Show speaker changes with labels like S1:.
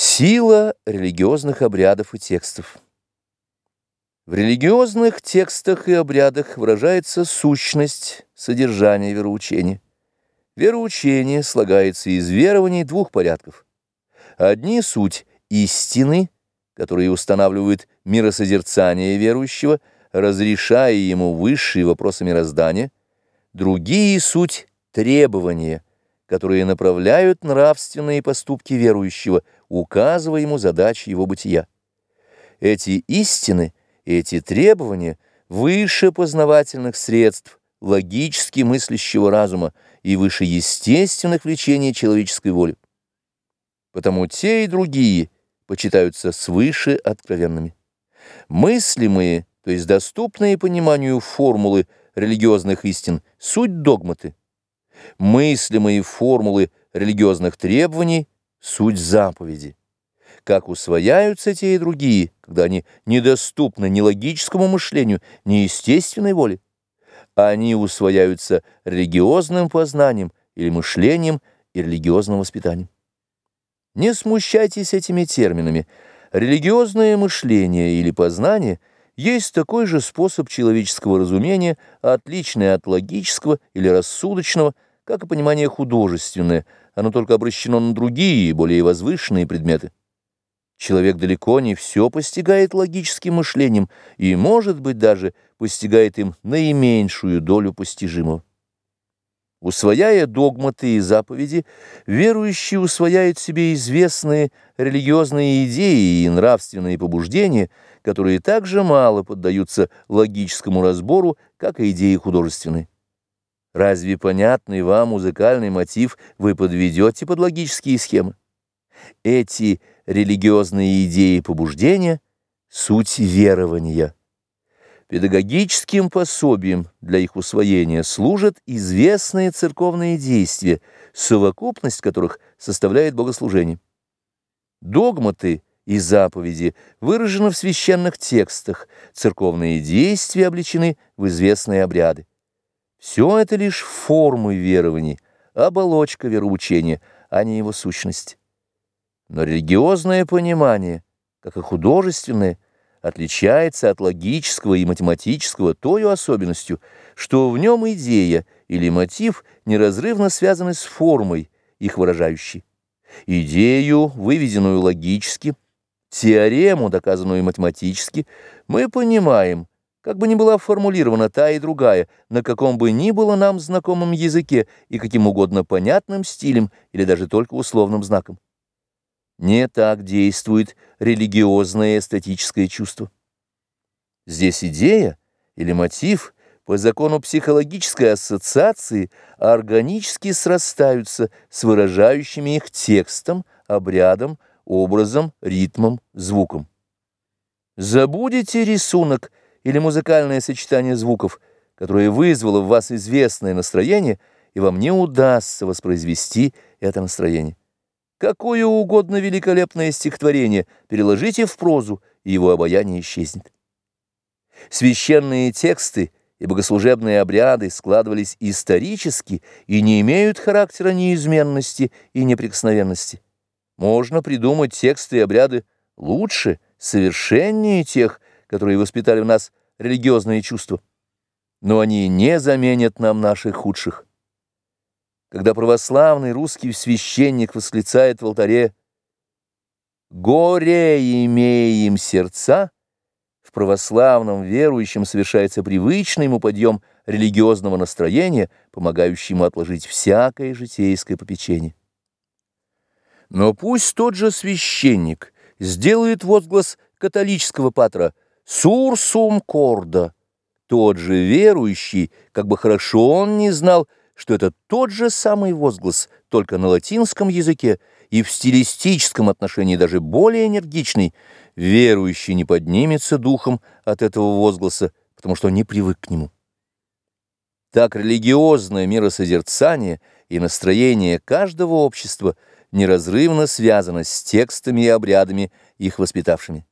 S1: Сила религиозных обрядов и текстов. В религиозных текстах и обрядах выражается сущность, содержание вероучения. Вероучение слагается из верований двух порядков. Одни — суть истины, которые устанавливают миросозерцание верующего, разрешая ему высшие вопросы мироздания. Другие — суть требования — которые направляют нравственные поступки верующего, указывая ему задачи его бытия. Эти истины, эти требования выше познавательных средств логически мыслящего разума и выше естественных влечений человеческой воли. Потому те и другие почитаются свыше откровенными. Мыслимые, то есть доступные пониманию формулы религиозных истин, суть догматы мыслимые формулы религиозных требований – суть заповеди. Как усвояются те и другие, когда они недоступны ни логическому мышлению, ни естественной воле? Они усвояются религиозным познанием или мышлением и религиозным воспитанием. Не смущайтесь этими терминами. Религиозное мышление или познание есть такой же способ человеческого разумения, отличный от логического или рассудочного, как и понимание художественное, оно только обращено на другие, более возвышенные предметы. Человек далеко не все постигает логическим мышлением и, может быть, даже постигает им наименьшую долю постижимого. Усвояя догматы и заповеди, верующий усвояет себе известные религиозные идеи и нравственные побуждения, которые так же мало поддаются логическому разбору, как и идеи художественные. Разве понятный вам музыкальный мотив вы подведете под логические схемы? Эти религиозные идеи побуждения — суть верования. Педагогическим пособием для их усвоения служат известные церковные действия, совокупность которых составляет богослужение. Догматы и заповеди выражены в священных текстах, церковные действия обличены в известные обряды. Все это лишь формы верований, оболочка вероучения, а не его сущность. Но религиозное понимание, как и художественное, отличается от логического и математического той особенностью, что в нем идея или мотив неразрывно связаны с формой, их выражающей. Идею, выведенную логически, теорему, доказанную математически, мы понимаем, как бы ни была формулирована та и другая, на каком бы ни было нам знакомом языке и каким угодно понятным стилем или даже только условным знаком. Не так действует религиозное эстетическое чувство. Здесь идея или мотив по закону психологической ассоциации органически срастаются с выражающими их текстом, обрядом, образом, ритмом, звуком. Забудете рисунок – или музыкальное сочетание звуков, которое вызвало в вас известное настроение, и вам не удастся воспроизвести это настроение. Какое угодно великолепное стихотворение переложите в прозу, и его обаяние исчезнет. Священные тексты и богослужебные обряды складывались исторически и не имеют характера неизменности и неприкосновенности. Можно придумать тексты и обряды лучше, совершеннее тех, которые воспитали в нас религиозные чувства. Но они не заменят нам наших худших. Когда православный русский священник восклицает в алтаре «Горе имеем сердца», в православном верующем совершается привычный ему подъем религиозного настроения, помогающий ему отложить всякое житейское попечение. Но пусть тот же священник сделает возглас католического патра – Сурсум корда. Тот же верующий, как бы хорошо он не знал, что это тот же самый возглас, только на латинском языке и в стилистическом отношении даже более энергичный, верующий не поднимется духом от этого возгласа, потому что не привык к нему. Так религиозное миросозерцание и настроение каждого общества неразрывно связано с текстами и обрядами, их воспитавшими.